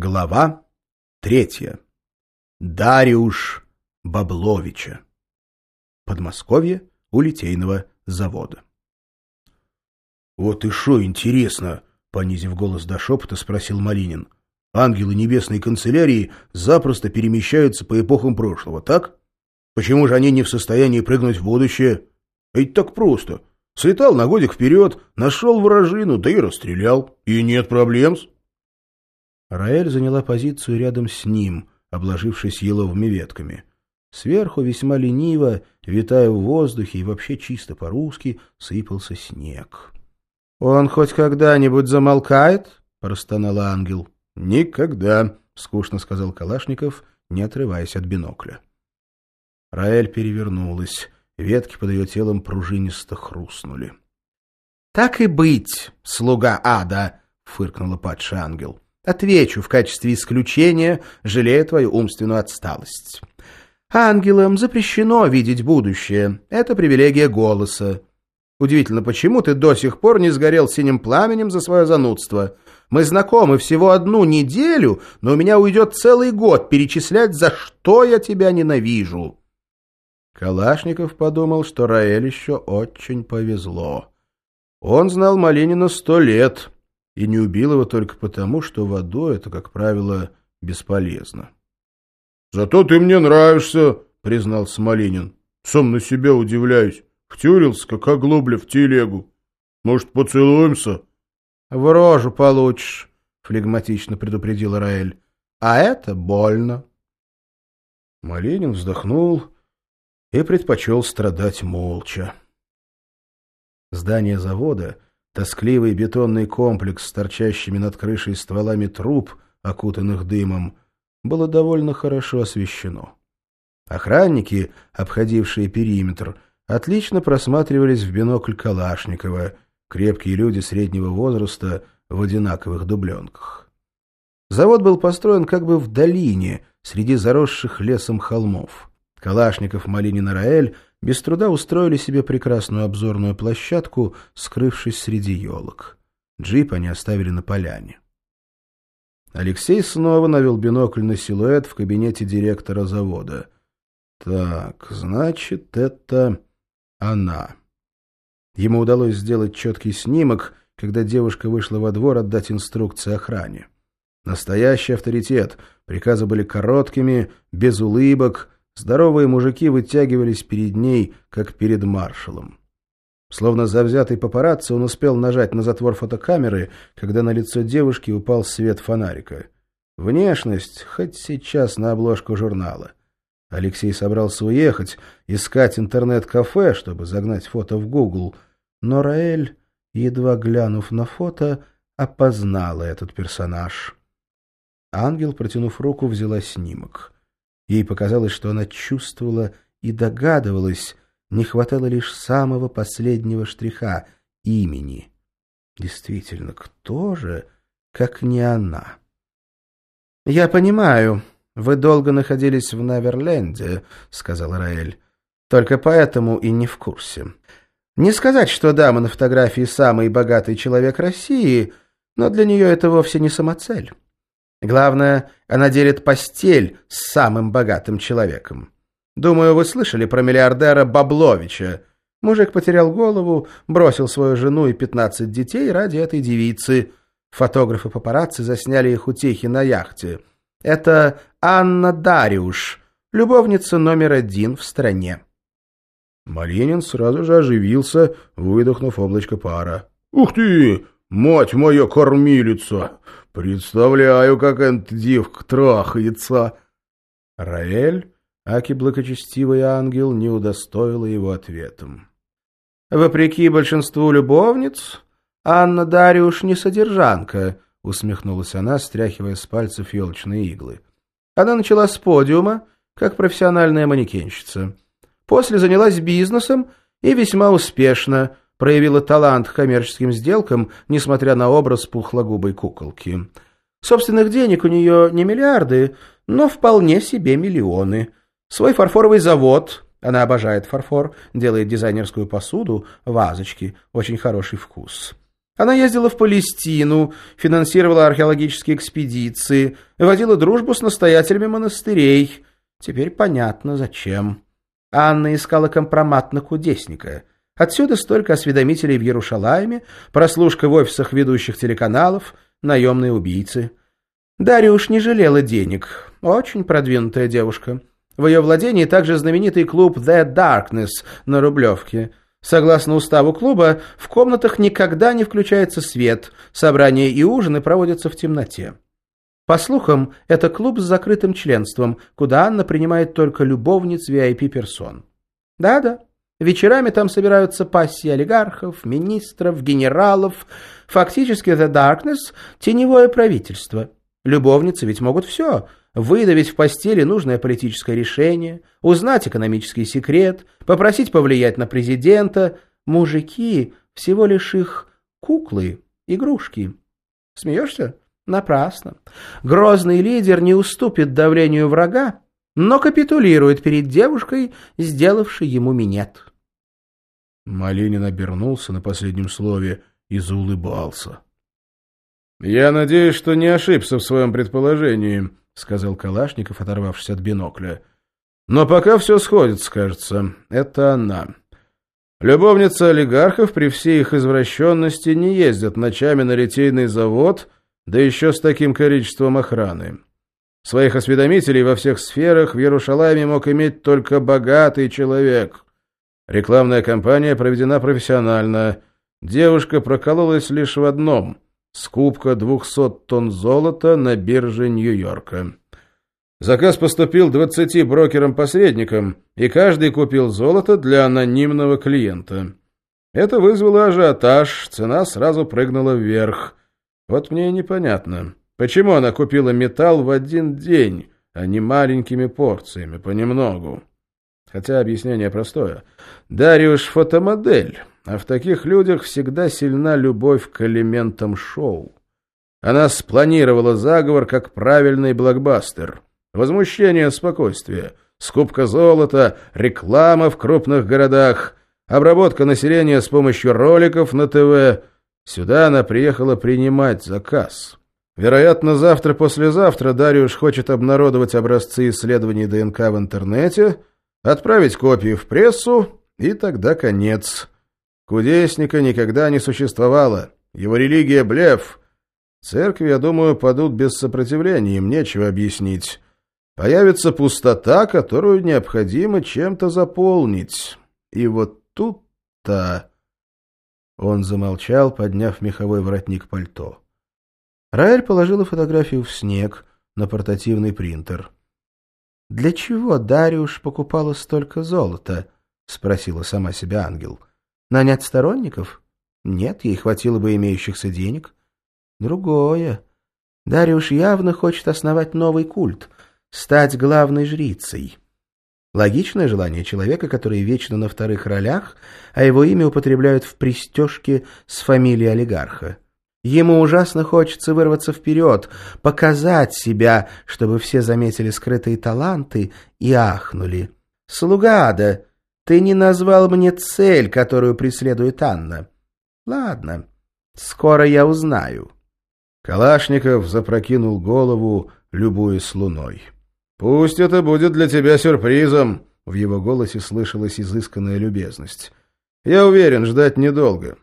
Глава третья. Дариуш Бабловича. Подмосковье у Литейного завода. «Вот и шо интересно!» — понизив голос до шепота, спросил Малинин. «Ангелы небесной канцелярии запросто перемещаются по эпохам прошлого, так? Почему же они не в состоянии прыгнуть в будущее? Ведь так просто. Слетал на годик вперед, нашел вражину, да и расстрелял. И нет проблем -с. Раэль заняла позицию рядом с ним, обложившись еловыми ветками. Сверху весьма лениво, витая в воздухе и вообще чисто по-русски, сыпался снег. — Он хоть когда-нибудь замолкает? — простонал ангел. — Никогда, — скучно сказал Калашников, не отрываясь от бинокля. Раэль перевернулась. Ветки под ее телом пружинисто хрустнули. — Так и быть, слуга ада! — фыркнула падший ангел. — Отвечу в качестве исключения, жалея твою умственную отсталость. Ангелам запрещено видеть будущее. Это привилегия голоса. Удивительно, почему ты до сих пор не сгорел синим пламенем за свое занудство. Мы знакомы всего одну неделю, но у меня уйдет целый год перечислять, за что я тебя ненавижу. Калашников подумал, что Раэль еще очень повезло. Он знал Малинина сто лет — и не убил его только потому, что в аду это, как правило, бесполезно. — Зато ты мне нравишься, — признал Смоленин. — Сам на себя удивляюсь. Втюрился, как оглобля в телегу. Может, поцелуемся? — В рожу получишь, — флегматично предупредил Раэль. — А это больно. Малинин вздохнул и предпочел страдать молча. Здание завода — Тоскливый бетонный комплекс с торчащими над крышей стволами труб, окутанных дымом, было довольно хорошо освещено. Охранники, обходившие периметр, отлично просматривались в бинокль Калашникова, крепкие люди среднего возраста в одинаковых дубленках. Завод был построен как бы в долине, среди заросших лесом холмов. Калашников, Малинин Раэль без труда устроили себе прекрасную обзорную площадку, скрывшись среди елок. Джип они оставили на поляне. Алексей снова навел бинокль на силуэт в кабинете директора завода. Так, значит, это она. Ему удалось сделать четкий снимок, когда девушка вышла во двор отдать инструкции охране. Настоящий авторитет. Приказы были короткими, без улыбок, Здоровые мужики вытягивались перед ней, как перед маршалом. Словно завзятый папарацци, он успел нажать на затвор фотокамеры, когда на лицо девушки упал свет фонарика. Внешность хоть сейчас на обложку журнала. Алексей собрался уехать, искать интернет-кафе, чтобы загнать фото в Гугл, но Раэль, едва глянув на фото, опознала этот персонаж. Ангел, протянув руку, взяла снимок — Ей показалось, что она чувствовала и догадывалась, не хватало лишь самого последнего штриха — имени. Действительно, кто же, как не она? — Я понимаю, вы долго находились в Неверленде, — сказал Раэль. — Только поэтому и не в курсе. Не сказать, что дама на фотографии самый богатый человек России, но для нее это вовсе не самоцель. Главное, она делит постель с самым богатым человеком. Думаю, вы слышали про миллиардера Бабловича. Мужик потерял голову, бросил свою жену и пятнадцать детей ради этой девицы. Фотографы-папарацци засняли их утехи на яхте. Это Анна Дариуш, любовница номер один в стране. Малинин сразу же оживился, выдохнув облачко пара. «Ух ты! Мать моя кормилица! Представляю, как эта девка трахается!» Раэль, аки благочестивый ангел, не удостоила его ответом. «Вопреки большинству любовниц, Анна Дариуш не содержанка», — усмехнулась она, стряхивая с пальцев елочные иглы. Она начала с подиума, как профессиональная манекенщица. После занялась бизнесом и весьма успешно — проявила талант к коммерческим сделкам, несмотря на образ пухлогубой куколки. Собственных денег у нее не миллиарды, но вполне себе миллионы. Свой фарфоровый завод, она обожает фарфор, делает дизайнерскую посуду, вазочки, очень хороший вкус. Она ездила в Палестину, финансировала археологические экспедиции, водила дружбу с настоятелями монастырей. Теперь понятно, зачем. Анна искала компромат на кудесника. Отсюда столько осведомителей в Иерушалайме, прослушка в офисах ведущих телеканалов, наемные убийцы. Дариуш не жалела денег. Очень продвинутая девушка. В ее владении также знаменитый клуб «The Darkness» на Рублевке – Согласно уставу клуба, в комнатах никогда не включается свет, собрания и ужины проводятся в темноте. По слухам, это клуб с закрытым членством, куда Анна принимает только любовниц VIP-персон. Да-да, вечерами там собираются пассии олигархов, министров, генералов. Фактически The Darkness – теневое правительство. Любовницы ведь могут все – выдавить в постели нужное политическое решение, узнать экономический секрет, попросить повлиять на президента. Мужики всего лишь их куклы, игрушки. Смеешься? Напрасно. Грозный лидер не уступит давлению врага, но капитулирует перед девушкой, сделавшей ему минет. Малинин обернулся на последнем слове и заулыбался. «Я надеюсь, что не ошибся в своем предположении», — сказал Калашников, оторвавшись от бинокля. «Но пока все сходится, кажется. Это она. Любовница олигархов при всей их извращенности не ездят ночами на литейный завод, да еще с таким количеством охраны. Своих осведомителей во всех сферах в Иерушалайме мог иметь только богатый человек. Рекламная кампания проведена профессионально. Девушка прокололась лишь в одном — Скупка 200 тонн золота на бирже Нью-Йорка. Заказ поступил 20 брокерам-посредникам, и каждый купил золото для анонимного клиента. Это вызвало ажиотаж, цена сразу прыгнула вверх. Вот мне и непонятно, почему она купила металл в один день, а не маленькими порциями, понемногу. Хотя объяснение простое. Дариуш фотомодель, а в таких людях всегда сильна любовь к элементам шоу. Она спланировала заговор как правильный блокбастер. Возмущение, спокойствие, скупка золота, реклама в крупных городах, обработка населения с помощью роликов на ТВ. Сюда она приехала принимать заказ. Вероятно, завтра-послезавтра Дариуш хочет обнародовать образцы исследований ДНК в интернете, отправить копии в прессу, и тогда конец. Кудесника никогда не существовало. Его религия — блеф. Церкви, я думаю, падут без сопротивления, им нечего объяснить. Появится пустота, которую необходимо чем-то заполнить. И вот тут-то... Он замолчал, подняв меховой воротник пальто. Раэль положила фотографию в снег на портативный принтер. «Для чего Дариуш покупала столько золота?» — спросила сама себя ангел. Нанять сторонников? Нет, ей хватило бы имеющихся денег. Другое. Дариуш явно хочет основать новый культ, стать главной жрицей. Логичное желание человека, который вечно на вторых ролях, а его имя употребляют в пристежке с фамилией олигарха. Ему ужасно хочется вырваться вперед, показать себя, чтобы все заметили скрытые таланты и ахнули. «Слуга Ада, ты не назвал мне цель, которую преследует Анна. Ладно, скоро я узнаю. Калашников запрокинул голову, любуясь луной. «Пусть это будет для тебя сюрпризом», — в его голосе слышалась изысканная любезность. «Я уверен, ждать недолго.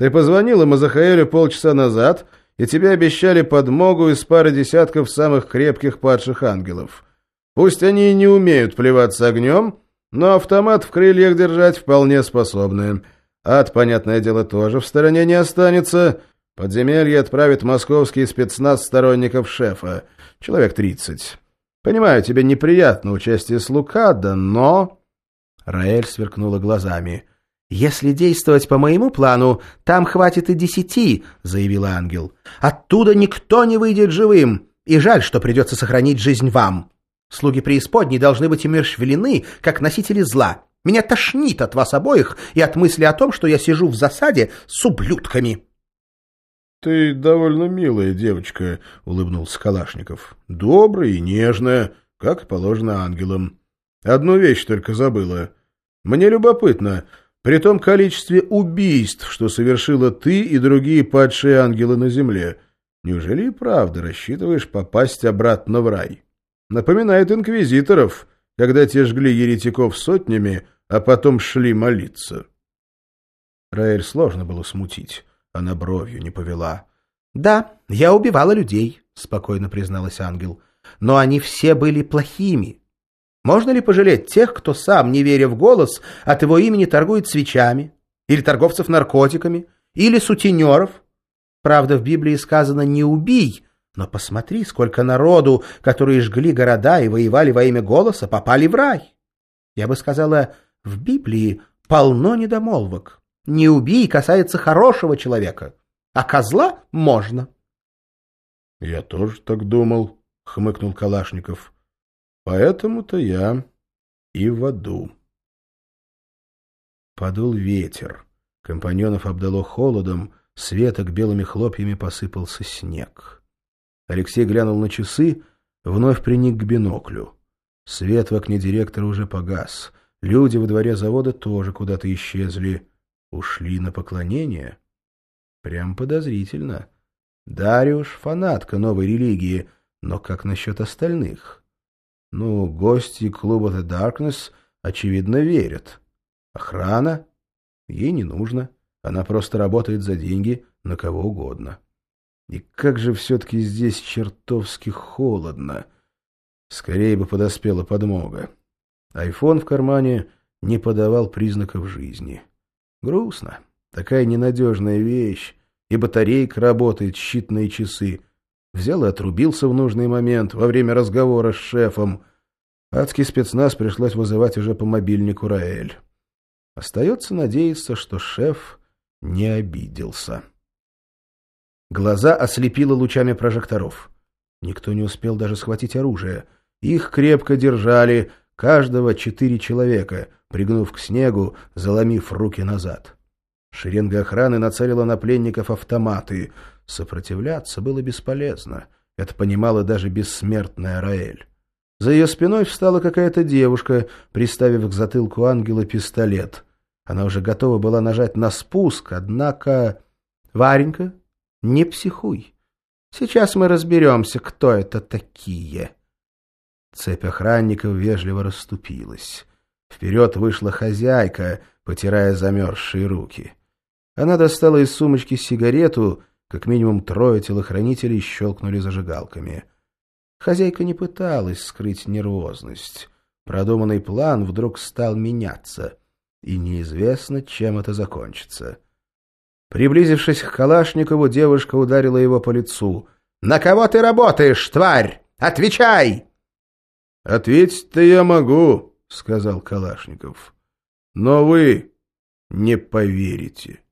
Ты позвонила Мазахаэлю полчаса назад, и тебе обещали подмогу из пары десятков самых крепких падших ангелов. Пусть они и не умеют плеваться огнем, но автомат в крыльях держать вполне способны. Ад, понятное дело, тоже в стороне не останется. Подземелье отправит московский спецназ сторонников шефа. Человек тридцать. Понимаю, тебе неприятно участие с Лукадо, но...» Раэль сверкнула глазами. «Если действовать по моему плану, там хватит и десяти», — заявил ангел. «Оттуда никто не выйдет живым, и жаль, что придется сохранить жизнь вам». Слуги преисподней должны быть умерщвлены, как носители зла. Меня тошнит от вас обоих и от мысли о том, что я сижу в засаде с ублюдками». «Ты довольно милая девочка», — улыбнулся Калашников. «Добрая и нежная, как положено ангелам. Одну вещь только забыла. Мне любопытно, при том количестве убийств, что совершила ты и другие падшие ангелы на земле. Неужели и правда рассчитываешь попасть обратно в рай? Напоминает инквизиторов, когда те жгли еретиков сотнями, а потом шли молиться. Раэль сложно было смутить, она бровью не повела. — Да, я убивала людей, — спокойно призналась ангел, — но они все были плохими. Можно ли пожалеть тех, кто сам, не веря в голос, от его имени торгует свечами, или торговцев наркотиками, или сутенеров? Правда, в Библии сказано «не убий», но посмотри, сколько народу, которые жгли города и воевали во имя голоса, попали в рай. Я бы сказала, в Библии полно недомолвок. «Не убий» касается хорошего человека, а козла можно. — Я тоже так думал, — хмыкнул Калашников. Поэтому-то я и в аду. Подул ветер. Компаньонов обдало холодом, с веток белыми хлопьями посыпался снег. Алексей глянул на часы, вновь приник к биноклю. Свет в окне директора уже погас. Люди во дворе завода тоже куда-то исчезли. Ушли на поклонение? Прям подозрительно. Дариуш — фанатка новой религии, но как насчет остальных? Ну, гости клуба The Darkness, очевидно, верят. Охрана? Ей не нужно. Она просто работает за деньги на кого угодно. И как же все-таки здесь чертовски холодно. Скорее бы подоспела подмога. Айфон в кармане не подавал признаков жизни. Грустно. Такая ненадежная вещь. И батарейка работает считанные часы. Взял и отрубился в нужный момент во время разговора с шефом. Адский спецназ пришлось вызывать уже по мобильнику Раэль. Остается надеяться, что шеф не обиделся. Глаза ослепило лучами прожекторов. Никто не успел даже схватить оружие. Их крепко держали, каждого четыре человека, пригнув к снегу, заломив руки назад. Шеренга охраны нацелила на пленников автоматы. Сопротивляться было бесполезно. Это понимала даже бессмертная Раэль. За ее спиной встала какая-то девушка, приставив к затылку ангела пистолет. Она уже готова была нажать на спуск, однако... «Варенька, не психуй. Сейчас мы разберемся, кто это такие». Цепь охранников вежливо расступилась. Вперед вышла хозяйка, потирая замерзшие руки. Она достала из сумочки сигарету, как минимум трое телохранителей щелкнули зажигалками. Хозяйка не пыталась скрыть нервозность. Продуманный план вдруг стал меняться, и неизвестно, чем это закончится. Приблизившись к Калашникову, девушка ударила его по лицу. «На кого ты работаешь, тварь? Отвечай!» «Ответить-то я могу», — сказал Калашников. «Но вы не поверите».